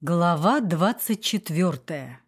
Глава двадцать четвертая.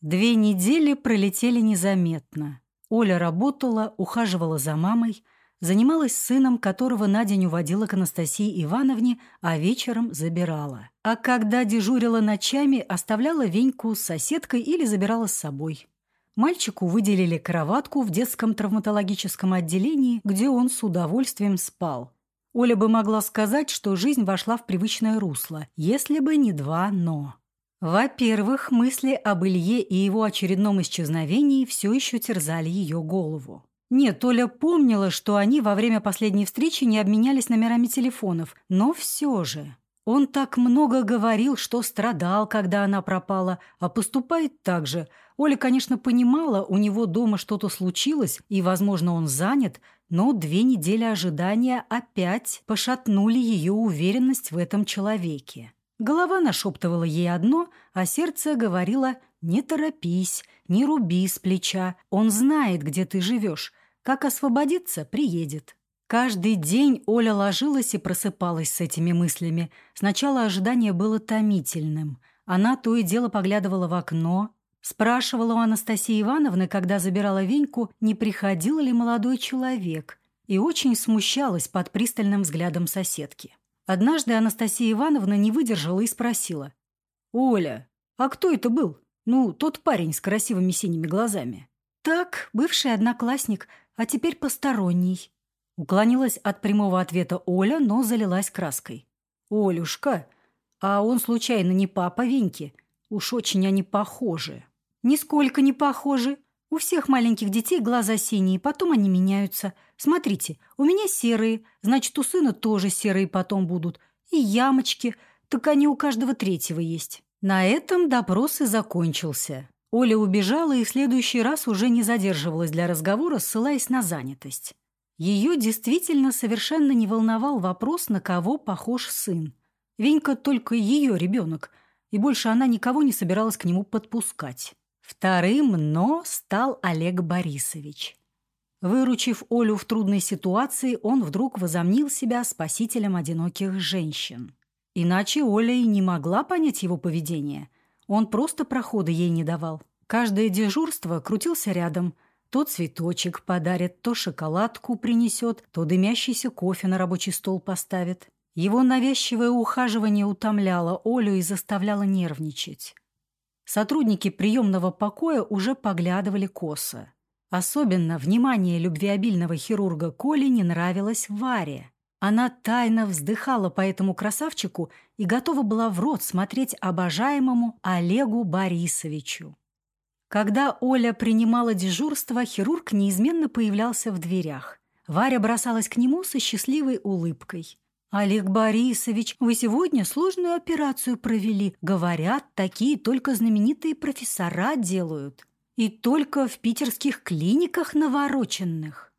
Две недели пролетели незаметно. Оля работала, ухаживала за мамой, занималась сыном, которого на день уводила к Анастасии Ивановне, а вечером забирала. А когда дежурила ночами, оставляла Веньку с соседкой или забирала с собой. Мальчику выделили кроватку в детском травматологическом отделении, где он с удовольствием спал – Оля бы могла сказать, что жизнь вошла в привычное русло, если бы не два «но». Во-первых, мысли об Илье и его очередном исчезновении все еще терзали ее голову. Нет, Оля помнила, что они во время последней встречи не обменялись номерами телефонов, но все же. Он так много говорил, что страдал, когда она пропала, а поступает так же. Оля, конечно, понимала, у него дома что-то случилось, и, возможно, он занят, но две недели ожидания опять пошатнули ее уверенность в этом человеке. Голова нашептывала ей одно, а сердце говорило «Не торопись, не руби с плеча, он знает, где ты живешь. Как освободиться, приедет». Каждый день Оля ложилась и просыпалась с этими мыслями. Сначала ожидание было томительным. Она то и дело поглядывала в окно, Спрашивала у Анастасии Ивановны, когда забирала Веньку, не приходил ли молодой человек, и очень смущалась под пристальным взглядом соседки. Однажды Анастасия Ивановна не выдержала и спросила. «Оля, а кто это был? Ну, тот парень с красивыми синими глазами». «Так, бывший одноклассник, а теперь посторонний». Уклонилась от прямого ответа Оля, но залилась краской. «Олюшка, а он случайно не папа Веньки? Уж очень они похожи». «Нисколько не похожи. У всех маленьких детей глаза синие, потом они меняются. Смотрите, у меня серые, значит, у сына тоже серые потом будут. И ямочки, так они у каждого третьего есть». На этом допрос и закончился. Оля убежала и в следующий раз уже не задерживалась для разговора, ссылаясь на занятость. Ее действительно совершенно не волновал вопрос, на кого похож сын. Венька только ее ребенок, и больше она никого не собиралась к нему подпускать. Вторым «но» стал Олег Борисович. Выручив Олю в трудной ситуации, он вдруг возомнил себя спасителем одиноких женщин. Иначе Оля и не могла понять его поведение. Он просто прохода ей не давал. Каждое дежурство крутился рядом. То цветочек подарит, то шоколадку принесет, то дымящийся кофе на рабочий стол поставит. Его навязчивое ухаживание утомляло Олю и заставляло нервничать. Сотрудники приемного покоя уже поглядывали косо. Особенно внимание любвеобильного хирурга Коли не нравилось Варе. Она тайно вздыхала по этому красавчику и готова была в рот смотреть обожаемому Олегу Борисовичу. Когда Оля принимала дежурство, хирург неизменно появлялся в дверях. Варя бросалась к нему со счастливой улыбкой. «Олег Борисович, вы сегодня сложную операцию провели. Говорят, такие только знаменитые профессора делают. И только в питерских клиниках навороченных».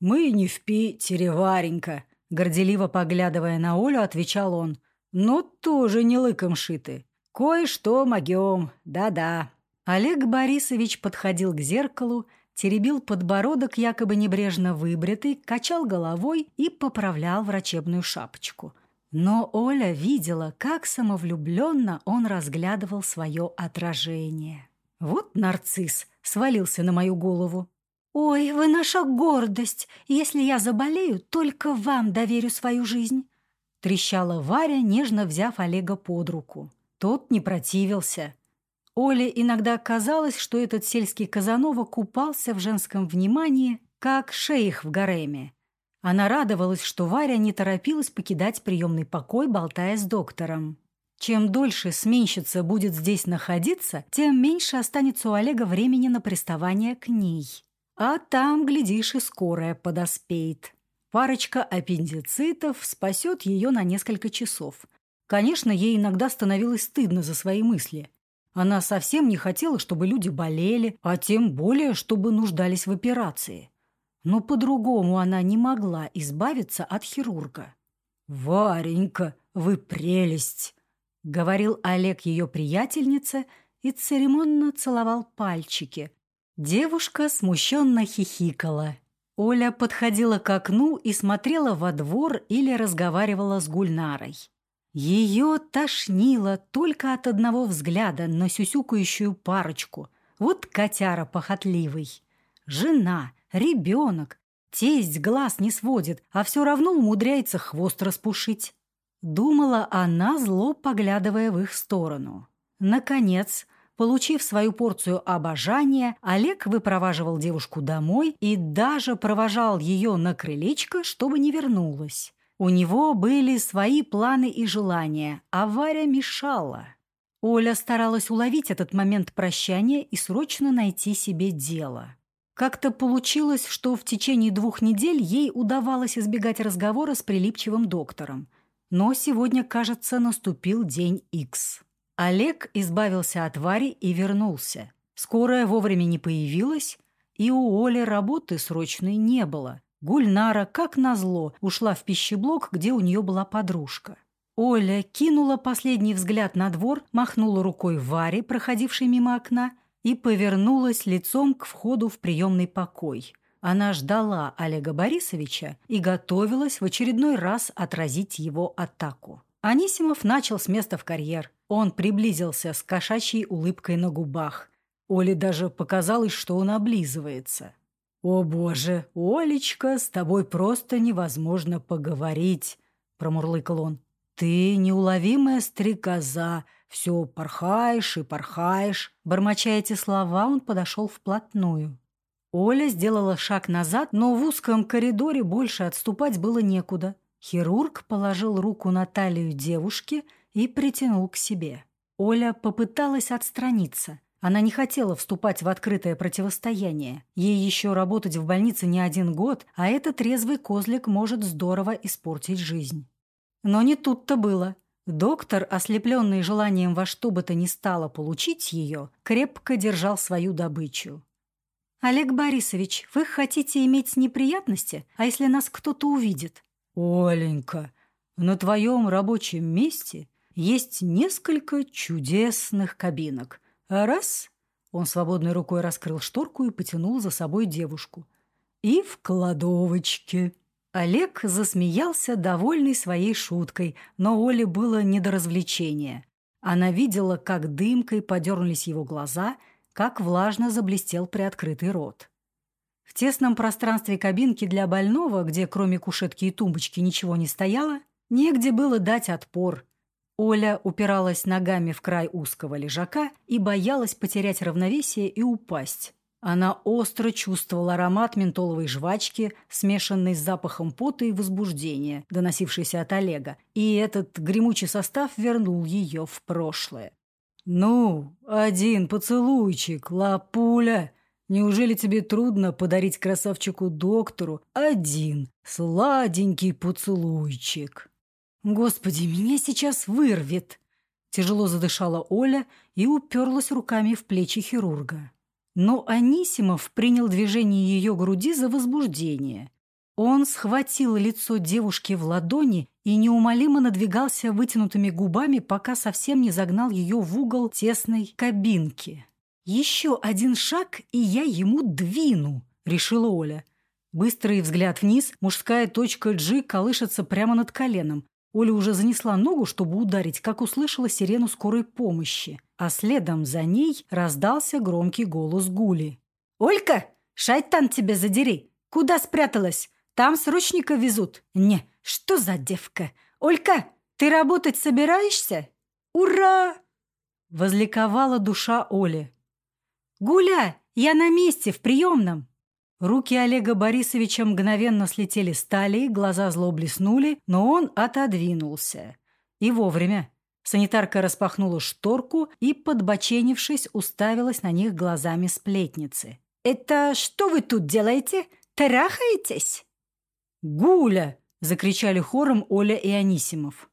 «Мы не в Питере, Варенька», — горделиво поглядывая на Олю, отвечал он. «Но тоже не лыком шиты. Кое-что могем, да-да». Олег Борисович подходил к зеркалу, теребил подбородок, якобы небрежно выбритый, качал головой и поправлял врачебную шапочку. Но Оля видела, как самовлюбленно он разглядывал свое отражение. Вот нарцисс свалился на мою голову. «Ой, вы наша гордость! Если я заболею, только вам доверю свою жизнь!» Трещала Варя, нежно взяв Олега под руку. Тот не противился – Оле иногда казалось, что этот сельский Казанова купался в женском внимании, как шейх в гареме. Она радовалась, что Варя не торопилась покидать приемный покой, болтая с доктором. Чем дольше сменщица будет здесь находиться, тем меньше останется у Олега времени на приставание к ней. А там, глядишь, и скорая подоспеет. Парочка аппендицитов спасет ее на несколько часов. Конечно, ей иногда становилось стыдно за свои мысли. Она совсем не хотела, чтобы люди болели, а тем более, чтобы нуждались в операции. Но по-другому она не могла избавиться от хирурга. «Варенька, вы прелесть!» — говорил Олег ее приятельнице и церемонно целовал пальчики. Девушка смущенно хихикала. Оля подходила к окну и смотрела во двор или разговаривала с Гульнарой. Ее тошнило только от одного взгляда на сюсюкающую парочку. Вот котяра похотливый. Жена, ребенок, тесть глаз не сводит, а все равно умудряется хвост распушить. Думала она, зло поглядывая в их сторону. Наконец, получив свою порцию обожания, Олег выпроваживал девушку домой и даже провожал ее на крылечко, чтобы не вернулась. У него были свои планы и желания, а Варя мешала. Оля старалась уловить этот момент прощания и срочно найти себе дело. Как-то получилось, что в течение двух недель ей удавалось избегать разговора с прилипчивым доктором. Но сегодня, кажется, наступил день Икс. Олег избавился от Вари и вернулся. Скорая вовремя не появилась, и у Оли работы срочной не было. Гульнара, как назло, ушла в пищеблок, где у нее была подружка. Оля кинула последний взгляд на двор, махнула рукой Варе, проходившей мимо окна, и повернулась лицом к входу в приемный покой. Она ждала Олега Борисовича и готовилась в очередной раз отразить его атаку. Анисимов начал с места в карьер. Он приблизился с кошачьей улыбкой на губах. Оле даже показалось, что он облизывается. «О боже, Олечка, с тобой просто невозможно поговорить», — промурлыкал он. «Ты неуловимая стрекоза, все порхаешь и порхаешь». Бормоча эти слова, он подошел вплотную. Оля сделала шаг назад, но в узком коридоре больше отступать было некуда. Хирург положил руку на талию девушки и притянул к себе. Оля попыталась отстраниться. Она не хотела вступать в открытое противостояние. Ей еще работать в больнице не один год, а этот трезвый козлик может здорово испортить жизнь. Но не тут-то было. Доктор, ослепленный желанием во что бы то ни стало получить ее, крепко держал свою добычу. «Олег Борисович, вы хотите иметь неприятности, а если нас кто-то увидит?» «Оленька, на твоем рабочем месте есть несколько чудесных кабинок. Раз. Он свободной рукой раскрыл шторку и потянул за собой девушку. И в кладовочке. Олег засмеялся, довольный своей шуткой, но Оле было не до развлечения. Она видела, как дымкой подернулись его глаза, как влажно заблестел приоткрытый рот. В тесном пространстве кабинки для больного, где кроме кушетки и тумбочки ничего не стояло, негде было дать отпор – Оля упиралась ногами в край узкого лежака и боялась потерять равновесие и упасть. Она остро чувствовала аромат ментоловой жвачки, смешанный с запахом пота и возбуждения, доносившийся от Олега, и этот гремучий состав вернул ее в прошлое. «Ну, один поцелуйчик, лапуля! Неужели тебе трудно подарить красавчику-доктору один сладенький поцелуйчик?» «Господи, меня сейчас вырвет!» Тяжело задышала Оля и уперлась руками в плечи хирурга. Но Анисимов принял движение ее груди за возбуждение. Он схватил лицо девушки в ладони и неумолимо надвигался вытянутыми губами, пока совсем не загнал ее в угол тесной кабинки. «Еще один шаг, и я ему двину», — решила Оля. Быстрый взгляд вниз, мужская точка G колышется прямо над коленом. Оля уже занесла ногу, чтобы ударить, как услышала сирену скорой помощи, а следом за ней раздался громкий голос Гули. «Олька, шайтан тебя задери! Куда спряталась? Там срочника везут!» «Не, что за девка? Олька, ты работать собираешься?» «Ура!» — возликовала душа Оли. «Гуля, я на месте, в приемном!» Руки Олега Борисовича мгновенно слетели с талии, глаза зло блеснули, но он отодвинулся. И вовремя. Санитарка распахнула шторку и, подбоченившись, уставилась на них глазами сплетницы. «Это что вы тут делаете? Трахаетесь?» «Гуля!» — закричали хором Оля и Анисимов.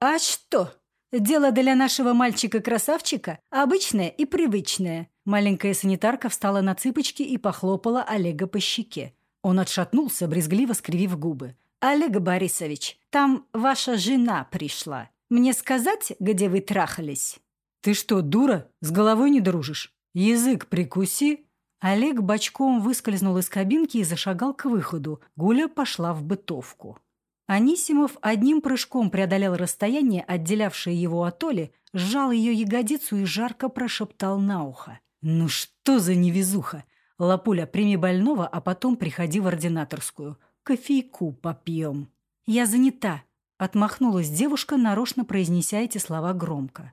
«А что? Дело для нашего мальчика-красавчика обычное и привычное. Маленькая санитарка встала на цыпочки и похлопала Олега по щеке. Он отшатнулся, брезгливо скривив губы. «Олег Борисович, там ваша жена пришла. Мне сказать, где вы трахались?» «Ты что, дура? С головой не дружишь? Язык прикуси!» Олег бочком выскользнул из кабинки и зашагал к выходу. Гуля пошла в бытовку. Анисимов одним прыжком преодолел расстояние, отделявшее его от Оли, сжал ее ягодицу и жарко прошептал на ухо. «Ну что за невезуха! Лапуля, прими больного, а потом приходи в ординаторскую. Кофейку попьем». «Я занята», — отмахнулась девушка, нарочно произнеся эти слова громко.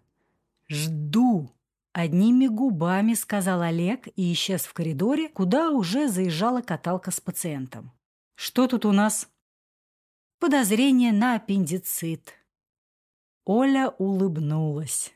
«Жду», — одними губами сказал Олег и исчез в коридоре, куда уже заезжала каталка с пациентом. «Что тут у нас?» Подозрение на аппендицит. Оля улыбнулась.